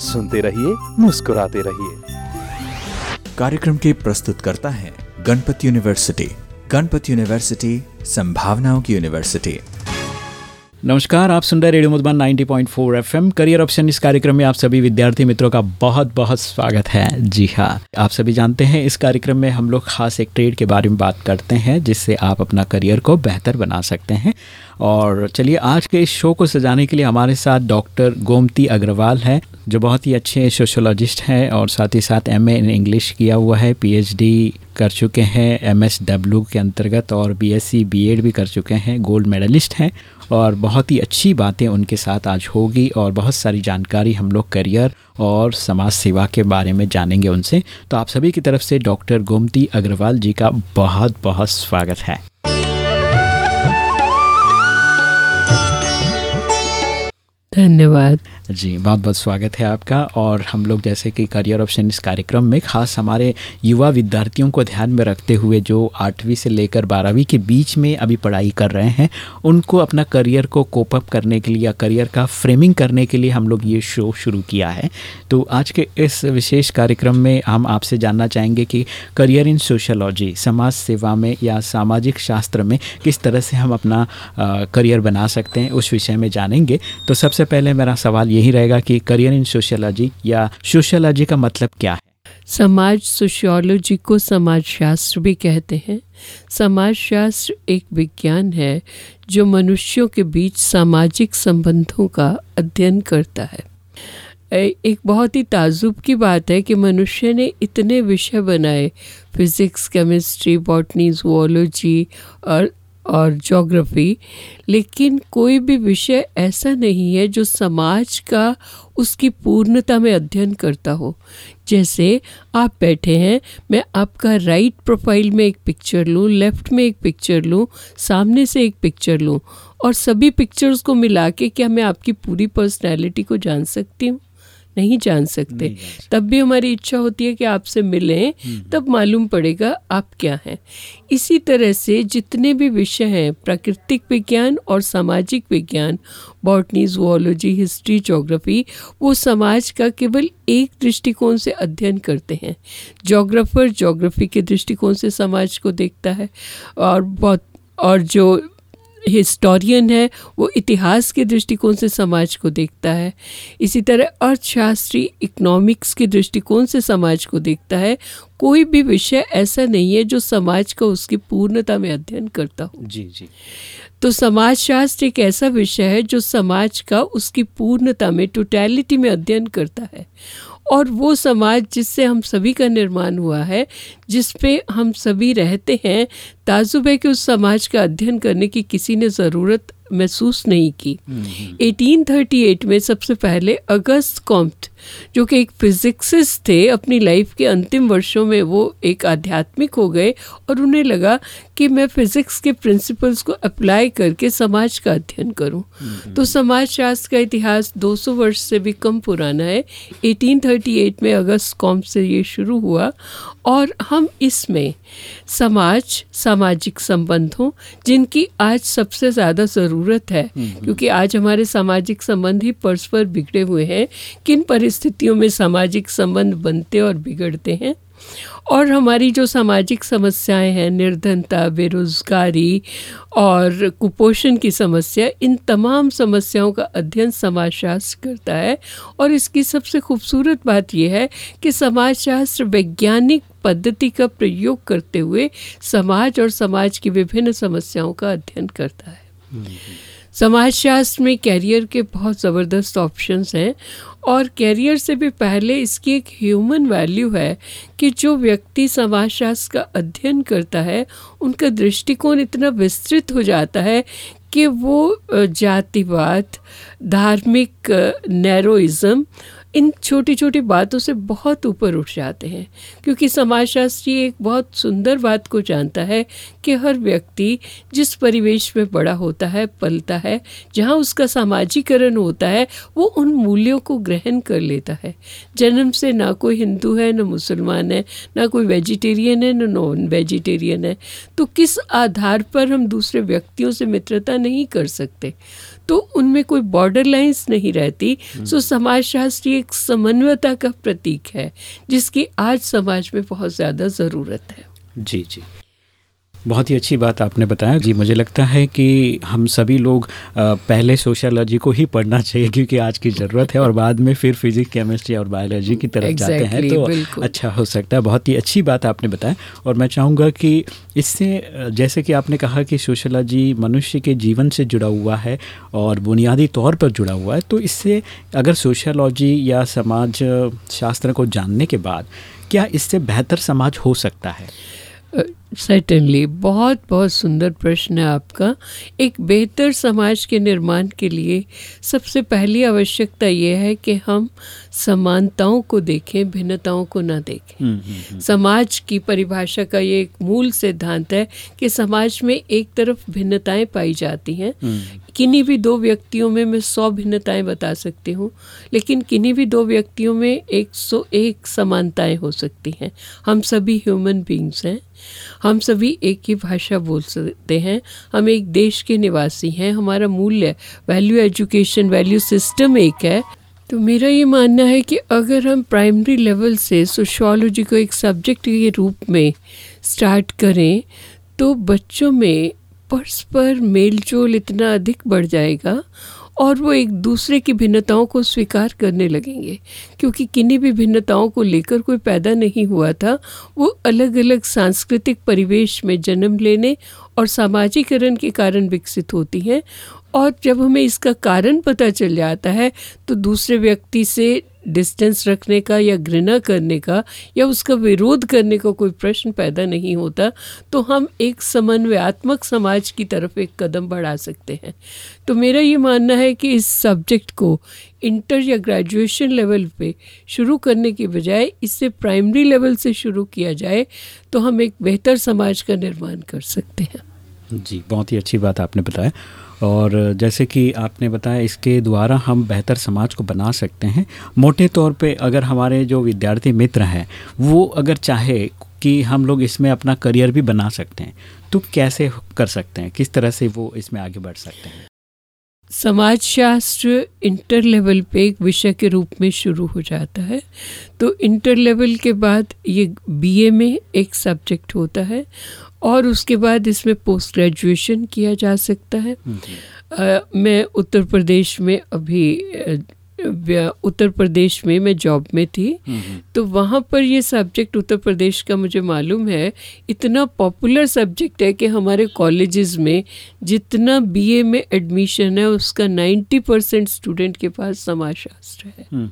सुनते रहिए मुस्कुराते रहिए। कार्यक्रम के प्रस्तुत करता है गणपति यूनिवर्सिटी गणपति यूनिवर्सिटी संभावनाओं की यूनिवर्सिटी। नमस्कार आप सुन रहे radio Madhuban 90.4 FM career option इस कार्यक्रम में आप सभी विद्यार्थी मित्रों का बहुत बहुत स्वागत है। जी हाँ आप सभी जानते हैं इस कार्यक्रम में हम लोग खास एक ट्रेड के बारे में बात करते हैं जिससे आप अपना करियर को बेहतर बना सकते हैं। और चलिए, आज के इस शो को सजाने के लिए हमारे साथ डॉक्टर गोमती अग्रवाल हैं, जो बहुत ही अच्छे सोशोलॉजिस्ट हैं और साथ ही साथ एमए इन इंग्लिश किया हुआ है पीएचडी कर चुके हैं एमएसडब्ल्यू के अंतर्गत और बीएससी बीएड भी कर चुके हैं, गोल्ड मेडलिस्ट हैं और बहुत ही अच्छी बातें उनके साथ आज होगी और बहुत सारी जानकारी हम लोग करियर और समाज सेवा के बारे में जानेंगे उनसे। तो आप सभी की तरफ़ से डॉक्टर गोमती अग्रवाल जी का बहुत बहुत स्वागत है। धन्यवाद। जी बहुत बहुत स्वागत है आपका। और हम लोग जैसे कि करियर ऑप्शन इस कार्यक्रम में खास हमारे युवा विद्यार्थियों को ध्यान में रखते हुए जो आठवीं से लेकर बारहवीं के बीच में अभी पढ़ाई कर रहे हैं, उनको अपना करियर को कोप अप करने के लिए या करियर का फ्रेमिंग करने के लिए हम लोग ये शो शुरू किया है। तो आज के इस विशेष कार्यक्रम में हम आपसे जानना चाहेंगे कि करियर इन सोशोलॉजी समाज सेवा में या सामाजिक शास्त्र में किस तरह से हम अपना करियर बना सकते हैं, उस विषय में जानेंगे। तो सबसे पहले मेरा सवाल यही रहेगा कि करियर इन सोशियोलॉजी या सोशियोलॉजी का मतलब क्या है? समाज सोशियोलॉजी को समाज शास्त्र भी कहते हैं। समाज शास्त्र एक विज्ञान है जो मनुष्यों के बीच सामाजिक संबंधों का अध्ययन करता है। एक बहुत ही ताजुब की बात है कि मनुष्य ने इतने विषय बनाए, फिज़िक्स, केमिस्ट्री, बॉटनी जूलॉजी और और जोग्राफ़ी लेकिन कोई भी विषय ऐसा नहीं है जो समाज का उसकी पूर्णता में अध्ययन करता हो। जैसे आप बैठे हैं, मैं आपका राइट प्रोफ़ाइल में एक पिक्चर लूँ लेफ़्ट में एक पिक्चर लूँ, सामने से एक पिक्चर लूँ, और सभी पिक्चर्स को मिला के क्या मैं आपकी पूरी पर्सनैलिटी को जान सकती हूँ? नहीं जान सकते। नहीं तब भी हमारी इच्छा होती है कि आपसे मिलें हम्म। तब मालूम पड़ेगा आप क्या हैं। इसी तरह से जितने भी विषय हैं प्राकृतिक विज्ञान और सामाजिक विज्ञान बॉटनी जूलॉजी हिस्ट्री जोग्राफी वो समाज का केवल एक दृष्टिकोण से अध्ययन करते हैं। जोग्राफर जोग्राफी के दृष्टिकोण से समाज को देखता है और बहुत और जो हिस्टोरियन है वो इतिहास के दृष्टिकोण से समाज को देखता है। इसी तरह अर्थशास्त्री इकोनॉमिक्स के दृष्टिकोण से समाज को देखता है। कोई भी विषय ऐसा नहीं है जो समाज का उसकी पूर्णता में अध्ययन करता हो। जी जी। तो समाज शास्त्र एक ऐसा विषय है जो समाज का उसकी पूर्णता में टोटैलिटी में अध्ययन करता है। और वो समाज जिससे हम सभी का निर्माण हुआ है जिस पे हम सभी रहते हैं ताजुब है कि उस समाज का अध्ययन करने की किसी ने ज़रूरत महसूस नहीं की। 1838 में सबसे पहले अगस्त कॉम्प्ट जो कि एक फिजिक्सिस्ट थे अपनी लाइफ के अंतिम वर्षों में वो एक आध्यात्मिक हो गए और उन्हें लगा कि मैं फिज़िक्स के प्रिंसिपल्स को अप्लाई करके समाज का अध्ययन करूँ। तो समाज शास्त्र का इतिहास 200 वर्ष से भी कम पुराना है। 1838 में अगस्त कॉम से ये शुरू हुआ और हम इसमें समाज सामाजिक संबंधों जिनकी आज सबसे ज़्यादा ज़रूरत है क्योंकि आज हमारे सामाजिक संबंध ही परस्पर बिगड़े हुए हैं किन परिस्थितियों में सामाजिक संबंध बनते और बिगड़ते हैं। और हमारी जो सामाजिक समस्याएँ हैं, निर्धनता, बेरोज़गारी और कुपोषण की समस्या, इन तमाम समस्याओं का अध्ययन समाजशास्त्र करता है। और इसकी सबसे खूबसूरत बात यह है कि समाजशास्त्र वैज्ञानिक पद्धति का प्रयोग करते हुए समाज और समाज की विभिन्न समस्याओं का अध्ययन करता है। समाजशास्त्र में कैरियर के बहुत ज़बरदस्त ऑप्शंस हैं और कैरियर से भी पहले इसकी एक ह्यूमन वैल्यू है कि जो व्यक्ति समाजशास्त्र का अध्ययन करता है, उनका दृष्टिकोण इतना विस्तृत हो जाता है कि वो जातिवाद, धार्मिक नैरोइज़म इन छोटी छोटी बातों से बहुत ऊपर उठ जाते हैं, क्योंकि समाजशास्त्री एक बहुत सुंदर बात को जानता है कि हर व्यक्ति जिस परिवेश में बड़ा होता है, पलता है, जहाँ उसका सामाजिकरण होता है, वो उन मूल्यों को ग्रहण कर लेता है। जन्म से ना कोई हिंदू है, ना मुसलमान है, ना कोई वेजिटेरियन है, ना नॉन वेजिटेरियन है तो किस आधार पर हम दूसरे व्यक्तियों से मित्रता नहीं कर सकते? तो उनमें कोई बॉर्डर लाइन्स नहीं रहती। सो समाजशास्त्री एक समन्वयता का प्रतीक है जिसकी आज समाज में बहुत ज़्यादा ज़रूरत है। जी जी। बहुत ही अच्छी बात आपने बताया। जी मुझे लगता है कि हम सभी लोग पहले सोशलॉजी को ही पढ़ना चाहिए क्योंकि आज की ज़रूरत है और बाद में फिर फिजिक्स केमिस्ट्री और बायोलॉजी की तरफ़ exactly, जाते हैं। तो अच्छा हो सकता है। बहुत ही अच्छी बात आपने बताया और मैं चाहूँगा कि इससे जैसे कि आपने कहा कि सोशलॉजी मनुष्य के जीवन से जुड़ा हुआ है और बुनियादी तौर पर जुड़ा हुआ है तो इससे अगर सोशलॉजी या समाज शास्त्र को जानने के बाद क्या इससे बेहतर समाज हो सकता है? सर्टनली बहुत बहुत सुंदर प्रश्न है आपका। एक बेहतर समाज के निर्माण के लिए सबसे पहली आवश्यकता ये है कि हम समानताओं को देखें भिन्नताओं को ना देखें। हम्म, हम्म, हम्म। समाज की परिभाषा का ये एक मूल सिद्धांत है कि समाज में एक तरफ़ भिन्नताएँ पाई जाती हैं। किन्हीं भी दो व्यक्तियों में मैं सौ भिन्नताएँ बता सकती हूँ लेकिन किन्हीं भी दो व्यक्तियों में एक सौ एक समानताएँ हो सकती हैं। हम सभी ह्यूमन बींग्स हैं। हम सभी एक ही भाषा बोल सकते हैं। हम एक देश के निवासी हैं। हमारा मूल्य वैल्यू एजुकेशन वैल्यू सिस्टम एक है। तो मेरा ये मानना है कि अगर हम प्राइमरी लेवल से सोशोलॉजी को एक सब्जेक्ट के रूप में स्टार्ट करें तो बच्चों में परस्पर मेल जोल इतना अधिक बढ़ जाएगा और वो एक दूसरे की भिन्नताओं को स्वीकार करने लगेंगे। क्योंकि किन्हीं भी भिन्नताओं को लेकर कोई पैदा नहीं हुआ था, वो अलग अलग सांस्कृतिक परिवेश में जन्म लेने और सामाजिकरण के कारण विकसित होती हैं। और जब हमें इसका कारण पता चल जाता है तो दूसरे व्यक्ति से डिस्टेंस रखने का या घृणा करने का या उसका विरोध करने का कोई प्रश्न पैदा नहीं होता तो हम एक समन्वयात्मक समाज की तरफ़ एक कदम बढ़ा सकते हैं। तो मेरा ये मानना है कि इस सब्जेक्ट को इंटर या ग्रेजुएशन लेवल पे शुरू करने के बजाय इससे प्राइमरी लेवल से शुरू किया जाए तो हम एक बेहतर समाज का निर्माण कर सकते हैं। जी, बहुत ही अच्छी बात आपने बताया। और जैसे कि आपने बताया, इसके द्वारा हम बेहतर समाज को बना सकते हैं। मोटे तौर पे अगर हमारे जो विद्यार्थी मित्र हैं, वो अगर चाहे कि हम लोग इसमें अपना करियर भी बना सकते हैं तो कैसे कर सकते हैं? किस तरह से वो इसमें आगे बढ़ सकते हैं? समाजशास्त्र इंटर लेवल पे एक विषय के रूप में शुरू हो जाता है। तो इंटर लेवल के बाद ये बीए में एक सब्जेक्ट होता है और उसके बाद इसमें पोस्ट ग्रेजुएशन किया जा सकता है। आ, मैं उत्तर प्रदेश में अभी उत्तर प्रदेश में मैं जॉब में थी। तो वहाँ पर ये सब्जेक्ट उत्तर प्रदेश का मुझे मालूम है इतना पॉपुलर सब्जेक्ट है कि हमारे कॉलेजेस में जितना बीए में एडमिशन है उसका 90 परसेंट स्टूडेंट के पास समाजशास्त्र है।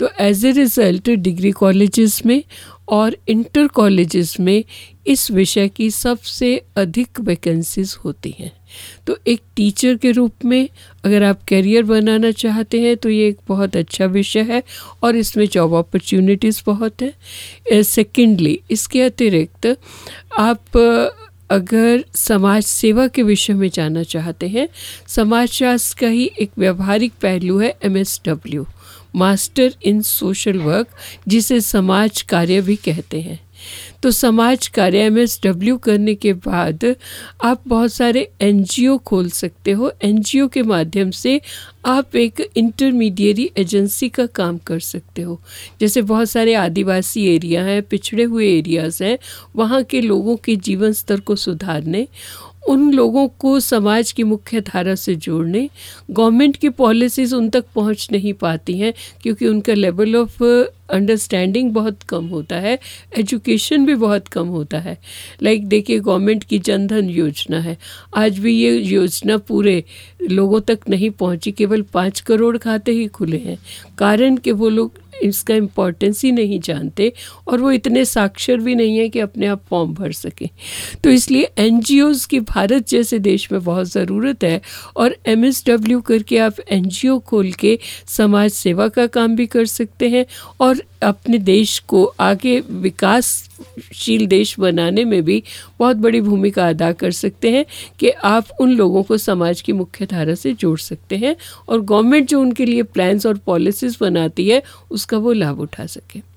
तो as a result degree colleges में और इंटर कॉलेजेस में इस विषय की सबसे अधिक वैकेंसीज होती हैं। तो एक टीचर के रूप में अगर आप करियर बनाना चाहते हैं तो ये एक बहुत अच्छा विषय है और इसमें जॉब अपॉर्चुनिटीज़ बहुत हैं। सेकेंडली इसके अतिरिक्त आप अगर समाज सेवा के विषय में जाना चाहते हैं समाजशास्त्र का ही एक व्यवहारिक पहलू है M S W master in social work, जिसे समाज कार्य भी कहते हैं। तो समाज कार्य एम एस डब्ल्यू करने के बाद आप बहुत सारे एनजीओ खोल सकते हो। एनजीओ के माध्यम से आप एक इंटरमीडिएरी एजेंसी का काम कर सकते हो। जैसे बहुत सारे आदिवासी एरिया हैं, पिछड़े हुए एरियाज़ हैं, वहाँ के लोगों के जीवन स्तर को सुधारने उन लोगों को समाज की मुख्य धारा से जोड़ने, गवर्नमेंट की पॉलिसीज़ उन तक पहुँच नहीं पाती हैं, क्योंकि उनका लेवल ऑफ़ अंडरस्टैंडिंग बहुत कम होता है एजुकेशन भी बहुत कम होता है। लाइक like, देखिए गवर्नमेंट की जनधन योजना है। आज भी ये योजना पूरे लोगों तक नहीं पहुँची केवल पाँच करोड़ खाते ही खुले हैं। कारण कि वो लोग इसका इम्पोर्टेंस ही नहीं जानते और वो इतने साक्षर भी नहीं है कि अपने आप फॉर्म भर सकें। तो इसलिए एन की भारत जैसे देश में बहुत ज़रूरत है और एमएसडब्ल्यू करके आप एनजीओ खोल के समाज सेवा का काम भी कर सकते हैं और अपने देश को आगे विकासशील देश बनाने में भी बहुत बड़ी भूमिका अदा कर सकते हैं कि आप उन लोगों को समाज की मुख्य धारा से जोड़ सकते हैं और गवर्नमेंट जो उनके लिए प्लान्स और पॉलिसीज़ बनाती है, उसका वो लाभ उठा सके।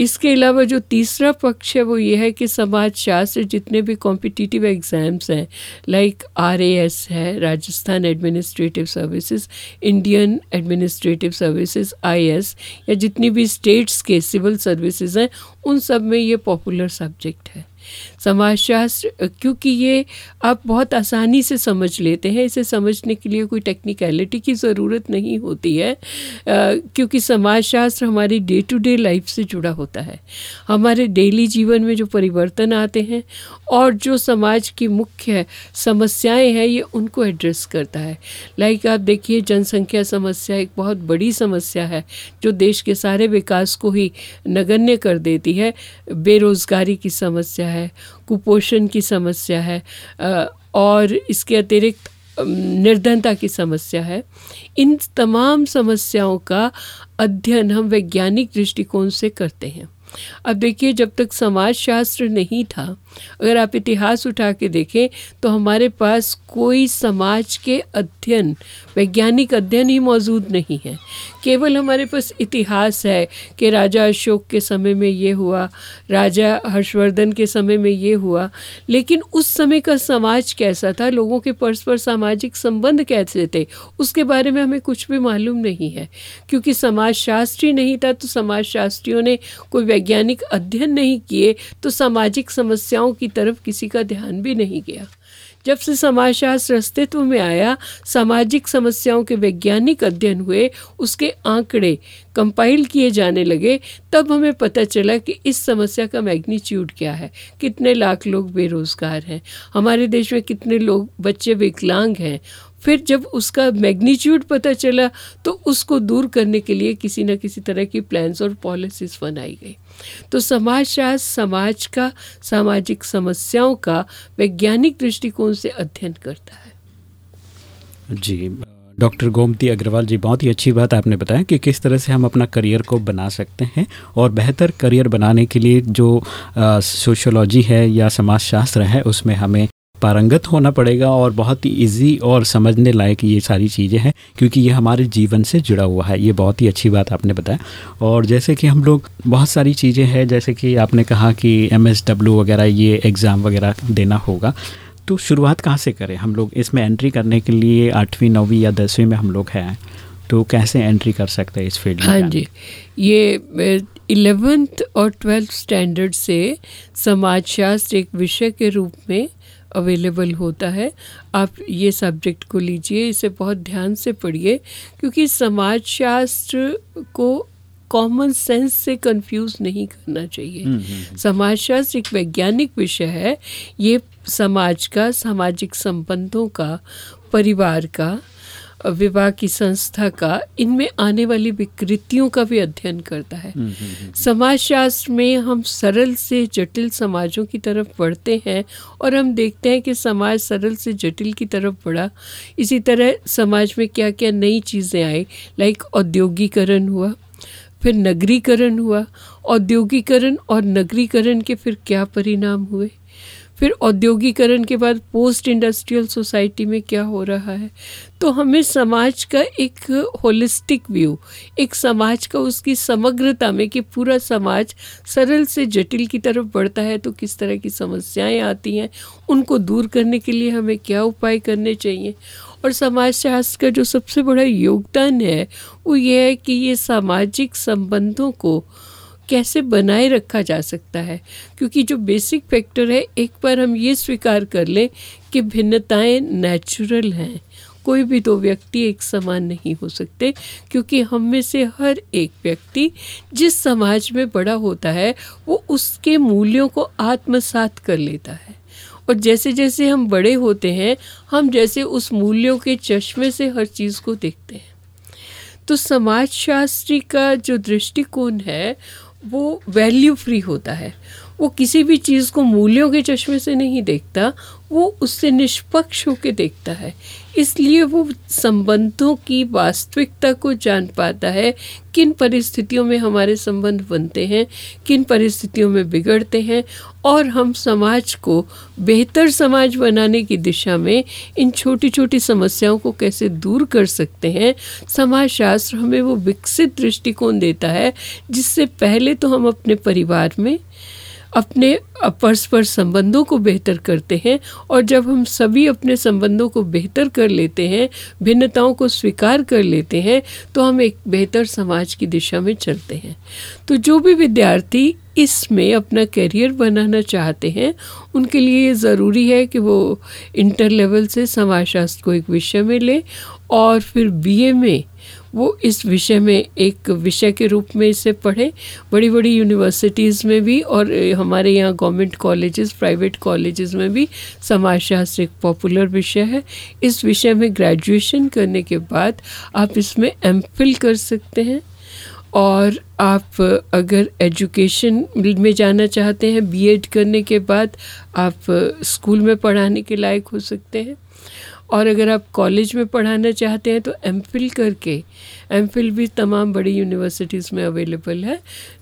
इसके अलावा जो तीसरा पक्ष है, वो ये है कि समाज शास्त्र जितने भी कॉम्पिटिटिव एग्ज़ाम्स हैं लाइक आरएएस है Rajasthan administrative services Indian administrative services I या जितनी भी स्टेट्स के सिविल सर्विसेज़ हैं, उन सब में ये पॉपुलर सब्जेक्ट है। समाजशास्त्र क्योंकि ये आप बहुत आसानी से समझ लेते हैं। इसे समझने के लिए कोई टेक्निकलिटी की ज़रूरत नहीं होती है। क्योंकि समाजशास्त्र हमारी डे टू डे लाइफ से जुड़ा होता है। हमारे डेली जीवन में जो परिवर्तन आते हैं और जो समाज की मुख्य समस्याएँ हैं, ये उनको एड्रेस करता है। लाइक आप देखिए, जनसंख्या समस्या एक बहुत बड़ी समस्या है, जो देश के सारे विकास को ही नगण्य कर देती है। बेरोज़गारी की समस्या है कुपोषण की समस्या है और इसके अतिरिक्त निर्धनता की समस्या है। इन तमाम समस्याओं का अध्ययन हम वैज्ञानिक दृष्टिकोण से करते हैं। अब देखिए, जब तक समाज शास्त्र नहीं था, अगर आप इतिहास उठा के देखें तो हमारे पास कोई समाज के अध्ययन, वैज्ञानिक अध्ययन ही मौजूद नहीं है। केवल हमारे पास इतिहास है कि राजा अशोक के समय में ये हुआ, राजा हर्षवर्धन के समय में ये हुआ, लेकिन उस समय का समाज कैसा था, लोगों के परस्पर सामाजिक संबंध कैसे थे, उसके बारे में हमें कुछ भी मालूम नहीं है। क्योंकि समाज समाजशास्त्री नहीं था तो समाजशास्त्रियों ने कोई वैज्ञानिक अध्ययन नहीं किए तो सामाजिक समस्याओं की तरफ़ किसी का ध्यान भी नहीं गया। जब से समाजशास्त्र अस्तित्व में आया, सामाजिक समस्याओं के वैज्ञानिक अध्ययन हुए, उसके आंकड़े कंपाइल किए जाने लगे, तब हमें पता चला कि इस समस्या का मैग्नीट्यूड क्या है। कितने लाख लोग बेरोज़गार हैं, हमारे देश में कितने लोग बच्चे विकलांग हैं। फिर जब उसका मैग्नीट्यूड पता चला तो उसको दूर करने के लिए किसी न किसी तरह की प्लान्स और पॉलिसीज़ बनाई गई। तो समाजशास्त्र समाज का, सामाजिक समस्याओं का वैज्ञानिक दृष्टिकोण से अध्ययन करता है। जी, डॉक्टर गोमती अग्रवाल जी, बहुत ही अच्छी बात आपने बताया कि किस तरह से हम अपना करियर को बना सकते हैं और बेहतर करियर बनाने के लिए जो सोशोलॉजी है या समाजशास्त्र है, उसमें हमें पारंगत होना पड़ेगा और बहुत ही इजी और समझने लायक ये सारी चीज़ें हैं, क्योंकि ये हमारे जीवन से जुड़ा हुआ है। ये बहुत ही अच्छी बात आपने बताया। और जैसे कि हम लोग बहुत सारी चीज़ें हैं, जैसे कि आपने कहा कि एमएसडब्ल्यू वगैरह, ये एग्ज़ाम वगैरह देना होगा। तो शुरुआत कहाँ से करें? हम लोग इसमें एंट्री करने के लिए आठवीं, नौवीं या दसवीं में हम लोग हैं। तो कैसे एंट्री कर सकते हैं इस फ़ील्ड में? हाँ जी। ये इलेवेंथ और ट्वेल्थ स्टैंडर्ड से समाजशास्त्र एक विषय के रूप में अवेलेबल होता है आप ये सब्जेक्ट को लीजिए इसे बहुत ध्यान से पढ़िए क्योंकि समाजशास्त्र को कॉमन सेंस से कंफ्यूज नहीं करना चाहिए समाज हम्म, हम्म। समाजशास्त्र एक वैज्ञानिक विषय है ये समाज का सामाजिक संबंधों का परिवार का विवाह की संस्था का इनमें आने वाली विकृतियों का भी अध्ययन करता है। हम्म, हम्म, हम्म, समाजशास्त्र में हम सरल से जटिल समाजों की तरफ़ बढ़ते हैं और हम देखते हैं कि समाज सरल से जटिल की तरफ़ बढ़ा। इसी तरह समाज में क्या क्या नई चीज़ें आई लाइक औद्योगिकरण हुआ फिर नगरीकरण हुआ। औद्योगिकरण और नगरीकरण के फिर क्या परिणाम हुए? फिर औद्योगिकरण के बाद पोस्ट इंडस्ट्रियल सोसाइटी में क्या हो रहा है? तो हमें समाज का एक होलिस्टिक व्यू एक समाज का उसकी समग्रता में कि पूरा समाज सरल से जटिल की तरफ़ बढ़ता है तो किस तरह की समस्याएँ आती हैं, उनको दूर करने के लिए हमें क्या उपाय करने चाहिए? और समाज शास्त्र का जो सबसे बड़ा योगदान है, वो ये है कि ये सामाजिक संबंधों को कैसे बनाए रखा जा सकता है? क्योंकि जो बेसिक फैक्टर है, एक बार हम ये स्वीकार कर लें कि भिन्नताएँ नेचुरल हैं। कोई भी दो व्यक्ति एक समान नहीं हो सकते, क्योंकि हम में से हर एक व्यक्ति जिस समाज में बड़ा होता है, वो उसके मूल्यों को आत्मसात कर लेता है। और जैसे जैसे हम बड़े होते हैं, हम जैसे उस मूल्यों के चश्मे से हर चीज़ को देखते हैं। तो समाजशास्त्री का जो दृष्टिकोण है वो वैल्यू फ्री होता है। वो किसी भी चीज़ को मूल्यों के चश्मे से नहीं देखता, वो उससे निष्पक्ष होकर देखता है। इसलिए वो संबंधों की वास्तविकता को जान पाता है, किन परिस्थितियों में हमारे संबंध बनते हैं, किन परिस्थितियों में बिगड़ते हैं, और हम समाज को बेहतर समाज बनाने की दिशा में इन छोटी छोटी समस्याओं को कैसे दूर कर सकते हैं। समाजशास्त्र हमें वो विकसित दृष्टिकोण देता है, जिससे पहले तो हम अपने परिवार में अपने परस्पर संबंधों को बेहतर करते हैं और जब हम सभी अपने संबंधों को बेहतर कर लेते हैं, भिन्नताओं को स्वीकार कर लेते हैं तो हम एक बेहतर समाज की दिशा में चलते हैं। तो जो भी विद्यार्थी इसमें अपना करियर बनाना चाहते हैं, उनके लिए ये ज़रूरी है कि वो इंटर लेवल से समाजशास्त्र को एक विषय में ले और फिर बीए में वो इस विषय में एक विषय के रूप में इसे पढ़े बड़ी बड़ी यूनिवर्सिटीज़ में भी और हमारे यहाँ गवर्नमेंट कॉलेजेस प्राइवेट कॉलेजेस में भी समाजशास्त्र एक पॉपुलर विषय है। इस विषय में ग्रेजुएशन करने के बाद आप इसमें एम कर सकते हैं और आप अगर एजुकेशन में जाना चाहते हैं बीएड करने के बाद आप स्कूल में पढ़ाने के लायक हो सकते हैं। और अगर आप कॉलेज में पढ़ाना चाहते हैं तो एम करके एम भी तमाम बड़ी यूनिवर्सिटीज़ में अवेलेबल है।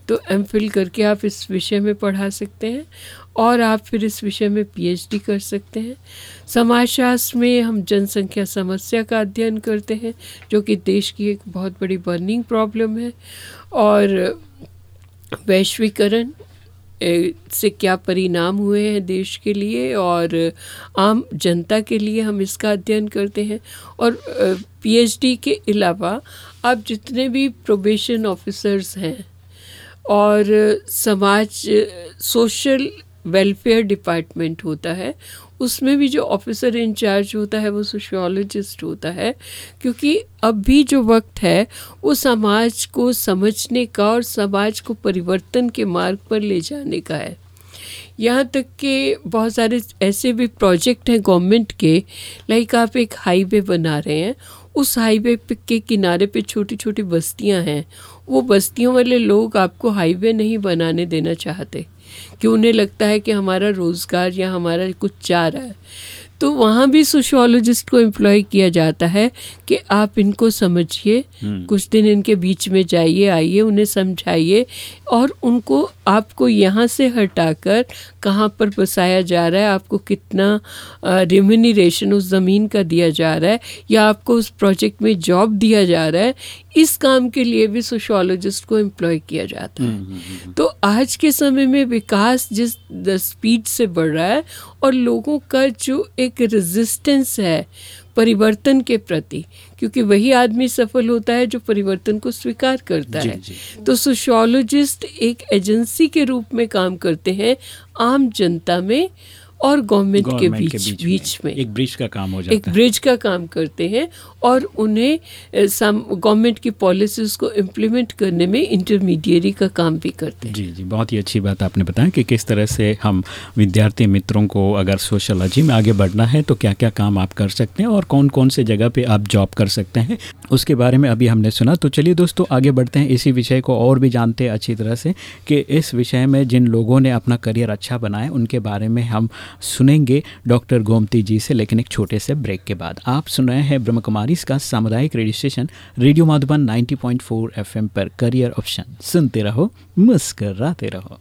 तो एम करके आप इस विषय में पढ़ा सकते हैं और आप फिर इस विषय में पीएचडी कर सकते हैं। समाजशास्त्र में हम जनसंख्या समस्या का अध्ययन करते हैं, जो कि देश की एक बहुत बड़ी बर्निंग प्रॉब्लम है। और वैश्वीकरण से क्या परिणाम हुए हैं देश के लिए और आम जनता के लिए हम इसका अध्ययन करते हैं। और पीएचडी के अलावा आप जितने भी प्रोबेशन ऑफिसर्स हैं और समाज सोशल वेलफेयर डिपार्टमेंट होता है उसमें भी जो ऑफिसर इंचार्ज होता है, वो सोशियोलॉजिस्ट होता है, क्योंकि अब भी जो वक्त है, वो समाज को समझने का और समाज को परिवर्तन के मार्ग पर ले जाने का है। यहाँ तक कि बहुत सारे ऐसे भी प्रोजेक्ट हैं गवर्नमेंट के लाइक आप एक हाईवे बना रहे हैं, उस हाईवे के किनारे पे छोटी छोटी बस्तियाँ हैं, वो बस्तियों वाले लोग आपको हाईवे नहीं बनाने देना चाहते। कि उन्हें लगता है कि हमारा रोज़गार या हमारा कुछ चाह रहा है तो वहाँ भी सोशोलॉजिस्ट को एम्प्लॉय किया जाता है कि आप इनको समझिए हम्म। कुछ दिन इनके बीच में जाइए आइए उन्हें समझाइए और उनको आपको यहाँ से हटाकर कहाँ पर बसाया जा रहा है आपको कितना रिम्यूनरेशन उस ज़मीन का दिया जा रहा है या आपको उस प्रोजेक्ट में जॉब दिया जा रहा है इस काम के लिए भी सोशोलॉजिस्ट को एम्प्लॉय किया जाता है। हम्म, हम्म, तो आज के समय में विकास जिस स्पीड से बढ़ रहा है और लोगों का जो एक रेजिस्टेंस है परिवर्तन के प्रति क्योंकि वही आदमी सफल होता है जो परिवर्तन को स्वीकार करता जी, है जी। तो सोशोलॉजिस्ट एक एजेंसी के रूप में काम करते हैं आम जनता में और गवर्नमेंट के बीच के बीच, बीच में, में। एक ब्रिज का काम हो जाता एक ब्रिज का काम करते हैं और उन्हें गवर्नमेंट की पॉलिसीज़ को इम्प्लीमेंट करने में इंटरमीडिएरी का काम भी करते हैं। जी जी बहुत ही अच्छी बात आपने बताया कि किस तरह से हम विद्यार्थी मित्रों को अगर सोशलॉजी में आगे बढ़ना है तो क्या क्या काम आप कर सकते हैं और कौन कौन से जगह पर आप जॉब कर सकते हैं उसके बारे में अभी हमने सुना। तो चलिए दोस्तों आगे बढ़ते हैं। इसी विषय को और भी जानते हैं अच्छी तरह से कि इस विषय में जिन लोगों ने अपना करियर अच्छा बनाया उनके बारे में हम सुनेंगे डॉक्टर गोमती जी से, लेकिन एक छोटे से ब्रेक के बाद। आप सुन रहे हैं ब्रह्म कुमारी का सामुदायिक radio station, radio Madhuban 90.4 FM पर। करियर ऑप्शन, सुनते रहो, मुस्कराते रहो।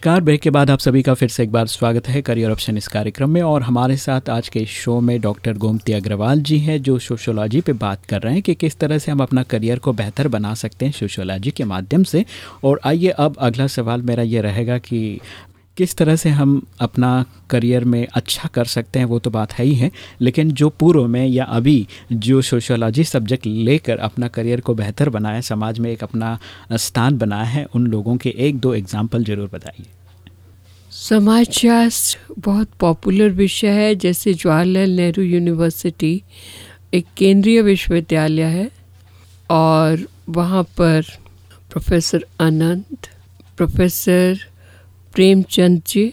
नमस्कार, ब्रेक के बाद आप सभी का फिर से एक बार स्वागत है करियर ऑप्शन इस कार्यक्रम में और हमारे साथ आज के शो में डॉक्टर गोमती अग्रवाल जी हैं, जो सोशोलॉजी पे बात कर रहे हैं कि किस तरह से हम अपना करियर को बेहतर बना सकते हैं सोशोलॉजी के माध्यम से। और आइए अब अगला सवाल मेरा ये रहेगा कि किस तरह से हम अपना करियर में अच्छा कर सकते हैं, वो तो बात है ही है। लेकिन जो पूर्व में या अभी जो सोशोलॉजी सब्जेक्ट लेकर अपना करियर को बेहतर बनाया, समाज में एक अपना स्थान बनाया है, उन लोगों के एक दो एग्ज़ाम्पल ज़रूर बताइए। समाजशास्त्र बहुत पॉपुलर विषय है, जैसे जवाहरलाल नेहरू यूनिवर्सिटी एक केंद्रीय विश्वविद्यालय है और वहाँ पर प्रोफेसर अनंत, प्रोफेसर प्रेमचंद जी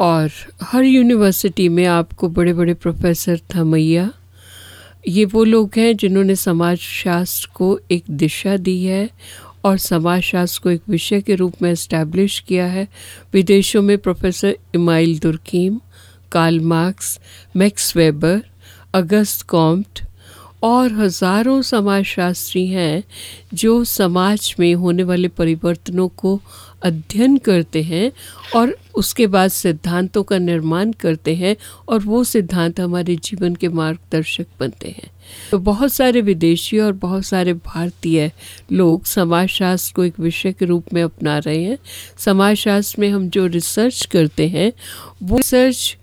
और हर यूनिवर्सिटी में आपको बड़े बड़े प्रोफेसर थमैया। ये वो लोग हैं जिन्होंने समाज शास्त्र को एक दिशा दी है और समाज शास्त्र को एक विषय के रूप में इस्टेब्लिश किया है। विदेशों में professor Emile Durkheim, Karl Marx, Max Weber, Auguste Comte और हज़ारों समाजशास्त्री हैं जो समाज में होने वाले परिवर्तनों को अध्ययन करते हैं और उसके बाद सिद्धांतों का निर्माण करते हैं और वो सिद्धांत हमारे जीवन के मार्गदर्शक बनते हैं। तो बहुत सारे विदेशी और बहुत सारे भारतीय लोग समाजशास्त्र को एक विषय के रूप में अपना रहे हैं। समाजशास्त्र में हम जो रिसर्च करते हैं, वो रिसर्च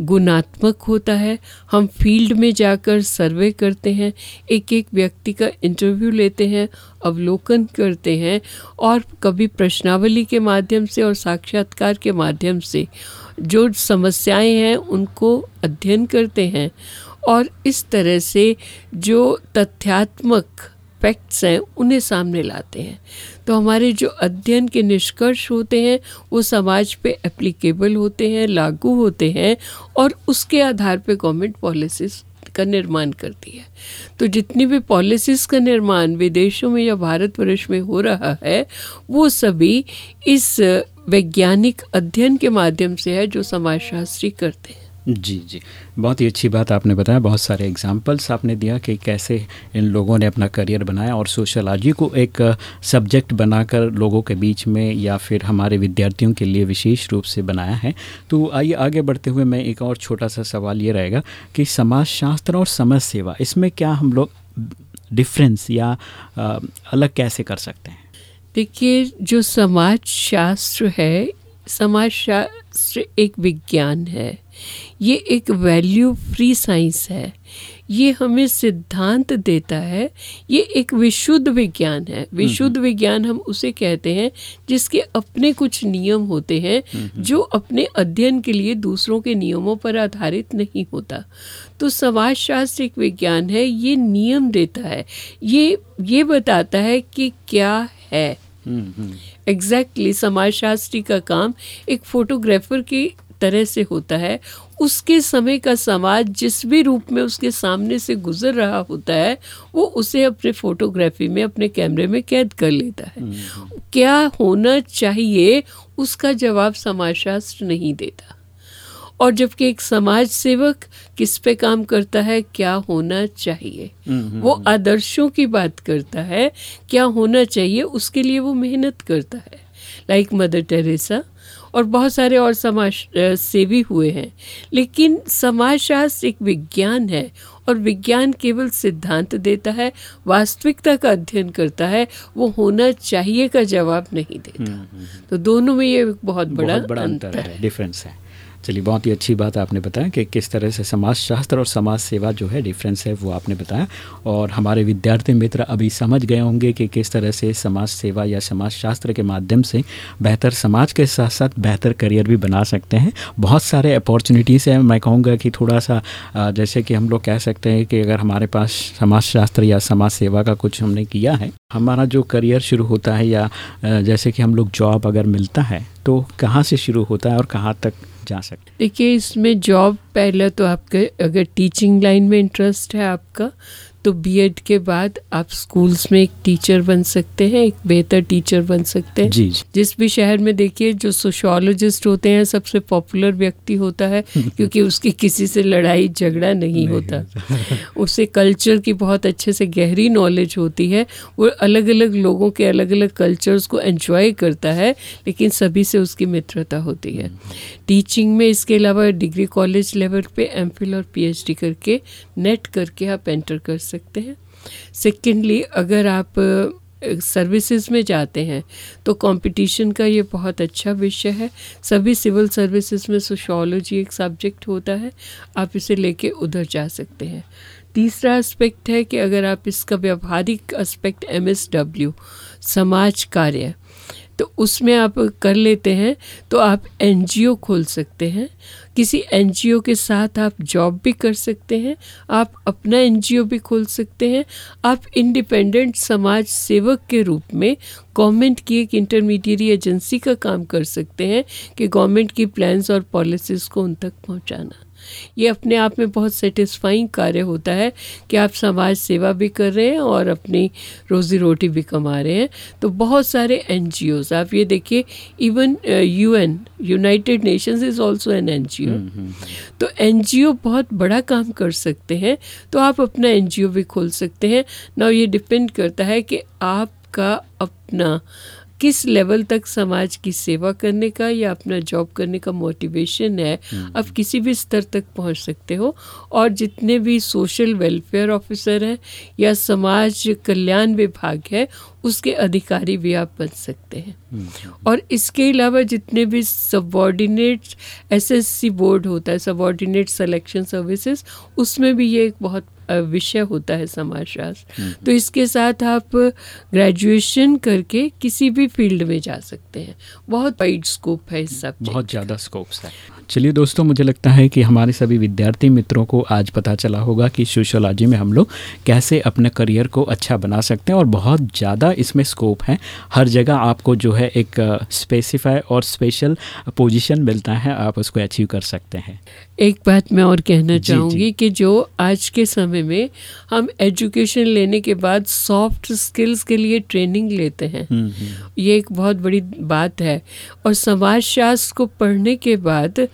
गुणात्मक होता है। हम फ़ील्ड में जाकर सर्वे करते हैं एक एक व्यक्ति का इंटरव्यू लेते हैं, अवलोकन करते हैं और कभी प्रश्नावली के माध्यम से और साक्षात्कार के माध्यम से जो समस्याएँ हैं उनको अध्ययन करते हैं। और इस तरह से जो तथ्यात्मक फैक्ट्स हैं, उन्हें सामने लाते हैं। तो हमारे जो अध्ययन के निष्कर्ष होते हैं, वो समाज पे एप्लीकेबल होते हैं, लागू होते हैं और उसके आधार पे गवर्नमेंट पॉलिसीज़ का निर्माण करती है। तो जितनी भी पॉलिसीज़ का निर्माण विदेशों में या भारतवर्ष में हो रहा है, वो सभी इस वैज्ञानिक अध्ययन के माध्यम से है जो समाजशास्त्री करते हैं। जी जी। बहुत ही अच्छी बात आपने बताया बहुत सारे एग्जांपल्स आपने दिया कि कैसे इन लोगों ने अपना करियर बनाया और सोशलॉजी को एक सब्जेक्ट बनाकर लोगों के बीच में या फिर हमारे विद्यार्थियों के लिए विशेष रूप से बनाया है। तो आइए आगे बढ़ते हुए मैं एक और छोटा सा सवाल ये रहेगा कि समाज शास्त्र और समाज सेवा इसमें क्या हम लोग डिफ्रेंस या आ, अलग कैसे कर सकते हैं? देखिए जो समाज शास्त्र है समाज शास्त्र एक विज्ञान है। ये एक वैल्यू फ्री साइंस है। ये हमें सिद्धांत देता है। ये एक विशुद्ध विज्ञान है। विशुद्ध विज्ञान हम उसे कहते हैं जिसके अपने कुछ नियम होते हैं जो अपने अध्ययन के लिए दूसरों के नियमों पर आधारित नहीं होता। तो समाज शास्त्र एक विज्ञान है ये नियम देता है। ये ये बताता है कि क्या है। एग्जैक्टली exactly, समाजशास्त्री का काम एक फोटोग्राफर की तरह से होता है उसके समय का समाज जिस भी रूप में उसके सामने से गुजर रहा होता है वो उसे अपने फोटोग्राफी में अपने कैमरे में कैद कर लेता है। क्या होना चाहिए उसका जवाब समाजशास्त्र नहीं देता। और जबकि एक समाज सेवक किस पे काम करता है क्या होना चाहिए? वो आदर्शों की बात करता है क्या होना चाहिए उसके लिए वो मेहनत करता है। लाइक मदर टेरेसा और बहुत सारे और समाज सेवी हुए हैं। लेकिन समाजशास्त्र एक विज्ञान है और विज्ञान केवल सिद्धांत देता है वास्तविकता का अध्ययन करता है वो होना चाहिए का जवाब नहीं देता। हम्म, हम्म, हम्म। तो दोनों में ये बहुत बड़ा, बहुत बड़ा अंतर, अंतर है। डिफरेंस है। चलिए, बहुत ही अच्छी बात आपने बताया कि किस तरह से समाज शास्त्र और समाज सेवा जो है डिफरेंस है, वो आपने बताया। और हमारे विद्यार्थी मित्र अभी समझ गए होंगे कि किस तरह से समाज सेवा या समाज शास्त्र के माध्यम से बेहतर समाज के साथ साथ बेहतर करियर भी बना सकते हैं। बहुत सारे अपॉर्चुनिटीज़ हैं। मैं कहूँगा कि थोड़ा सा जैसे कि हम लोग कह सकते हैं कि अगर हमारे पास समाज शास्त्र या समाज सेवा का कुछ हमने किया है, हमारा जो करियर शुरू होता है या जैसे कि हम लोग जॉब अगर मिलता है तो कहाँ से शुरू होता है और कहाँ तक जा सकते। देखिए इसमें जॉब पहले तो आपके अगर टीचिंग लाइन में इंटरेस्ट है आपका तो बीएड के बाद आप स्कूल्स में एक टीचर बन सकते हैं एक बेहतर टीचर बन सकते हैं। जी जी। जिस भी शहर में देखिए जो सोशोलॉजिस्ट होते हैं सबसे पॉपुलर व्यक्ति होता है क्योंकि उसकी किसी से लड़ाई झगड़ा नहीं नहीं होता। उसे कल्चर की बहुत अच्छे से गहरी नॉलेज होती है वो अलग अलग लोगों के अलग अलग कल्चर्स को एंजॉय करता है लेकिन सभी से उसकी मित्रता होती है। टीचिंग में इसके अलावा डिग्री कॉलेज लेवल पे एम और पीएचडी करके नेट करके आप एंटर कर सकते हैं। सेकेंडली अगर आप सर्विसेज़ में जाते हैं तो कंपटीशन का ये बहुत अच्छा विषय है। सभी सिविल सर्विसेज़ में सोशोलॉजी एक सब्जेक्ट होता है, आप इसे लेके उधर जा सकते हैं। तीसरा एस्पेक्ट है कि अगर आप इसका व्यवहारिक एस्पेक्ट एम एस डब्ल्यू समाज कार्य तो उसमें आप कर लेते हैं तो आप एनजीओ खोल सकते हैं। किसी एनजीओ के साथ आप जॉब भी कर सकते हैं, आप अपना एनजीओ भी खोल सकते हैं। आप इंडिपेंडेंट समाज सेवक के रूप में गवर्नमेंट की एक इंटरमीडिएट एजेंसी का काम कर सकते हैं कि गवर्नमेंट की प्लान्स और पॉलिसीज़ को उन तक पहुंचाना। ये अपने आप में बहुत सेटिस्फाइंग कार्य होता है कि आप समाज सेवा भी कर रहे हैं और अपनी रोज़ी रोटी भी कमा रहे हैं। तो बहुत सारे एन आप ये देखिए even U N United Nations is also N N तो एनजीओ बहुत बड़ा काम कर सकते हैं तो आप अपना एनजीओ भी खोल सकते हैं। ना ये डिपेंड करता है कि आपका अपना किस लेवल तक समाज की सेवा करने का या अपना जॉब करने का मोटिवेशन है हम्म। आप किसी भी स्तर तक पहुँच सकते हो और जितने भी सोशल वेलफेयर ऑफिसर हैं या समाज कल्याण विभाग है उसके अधिकारी भी आप बन सकते हैं। और इसके अलावा जितने भी सबॉर्डिनेट एसएससी बोर्ड होता है सबॉर्डिनेट सिलेक्शन सर्विसेज़ उसमें भी ये एक बहुत विषय होता है समाजशास्त्र। हम्म। तो इसके साथ आप ग्रेजुएशन करके किसी भी फ़ील्ड में जा सकते हैं। बहुत वाइड स्कोप है इस सब बहुत ज़्यादा स्कोप है। चलिए दोस्तों, मुझे लगता है कि हमारे सभी विद्यार्थी मित्रों को आज पता चला होगा कि सोशोलॉजी में हम लोग कैसे अपने करियर को अच्छा बना सकते हैं और बहुत ज़्यादा इसमें स्कोप है। हर जगह आपको जो है एक स्पेसिफाई और स्पेशल पोजिशन मिलता है, आप उसको अचीव कर सकते हैं। एक बात मैं और कहना चाहूँगी कि जो आज के समय में हम एजुकेशन लेने के बाद सॉफ्ट स्किल्स के लिए ट्रेनिंग लेते हैं हम्म, हम्म, ये एक बहुत बड़ी बात है। और समाजशास्त्र को पढ़ने के बाद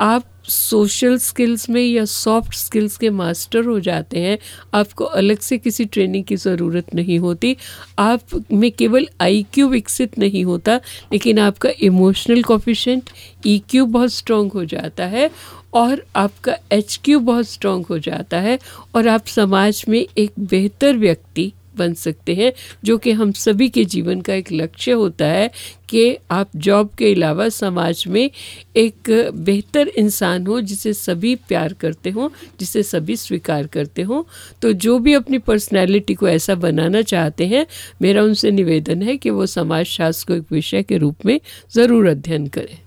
आप सोशल स्किल्स में या सॉफ्ट स्किल्स के मास्टर हो जाते हैं आपको अलग से किसी ट्रेनिंग की ज़रूरत नहीं होती। आप में केवल आईक्यू विकसित नहीं होता लेकिन आपका इमोशनल कोफिशेंट ईक्यू बहुत स्ट्रॉन्ग हो जाता है। और आपका एच क्यू बहुत स्ट्रॉन्ग हो जाता है और आप समाज में एक बेहतर व्यक्ति बन सकते हैं, जो कि हम सभी के जीवन का एक लक्ष्य होता है कि आप जॉब के अलावा समाज में एक बेहतर इंसान हो, जिसे सभी प्यार करते हों, जिसे सभी स्वीकार करते हों। तो जो भी अपनी पर्सनैलिटी को ऐसा बनाना चाहते हैं, मेरा उनसे निवेदन है कि वो समाज शास्त्र को एक विषय के रूप में ज़रूर अध्ययन करें।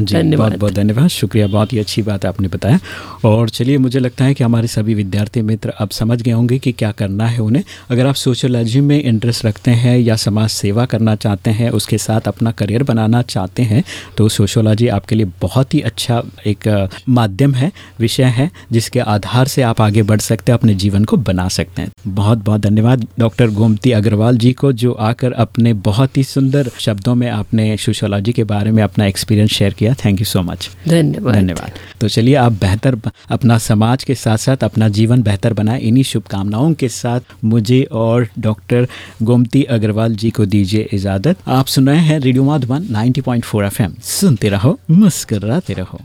जी धन्यवाद। बहुत बहुत धन्यवाद। शुक्रिया बहुत ही अच्छी बात आपने बताया। और चलिए मुझे लगता है कि हमारे सभी विद्यार्थी मित्र अब समझ गए होंगे कि क्या करना है उन्हें। अगर आप सोशोलॉजी में इंटरेस्ट रखते हैं या समाज सेवा करना चाहते हैं उसके साथ अपना करियर बनाना चाहते हैं तो सोशोलॉजी आपके लिए बहुत ही अच्छा एक माध्यम है विषय है जिसके आधार से आप आगे बढ़ सकते हैं अपने जीवन को बना सकते हैं। बहुत बहुत धन्यवाद डॉक्टर गोमती अग्रवाल जी को जो आकर अपने बहुत ही सुंदर शब्दों में आपने सोशोलॉजी के बारे में अपना एक्सपीरियंस शेयर किया। थैंक यू सो मच धन्यवाद। धन्यवाद। तो चलिए आप बेहतर अपना समाज के साथ साथ अपना जीवन बेहतर बनाए। इन्हीं शुभकामनाओं के साथ मुझे और डॉक्टर गोमती अग्रवाल जी को दीजिए इजाज़त। आप सुन रहे हैं रेडियो माधुबन 90.4 एफएम। सुनते रहो मुस्कराते रहो।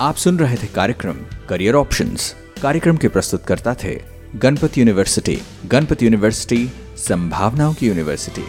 आप सुन रहे थे कार्यक्रम करियर ऑप्शंस कार्यक्रम के प्रस्तुतकर्ता थे गणपति यूनिवर्सिटी गणपति यूनिवर्सिटी संभावनाओं की यूनिवर्सिटी।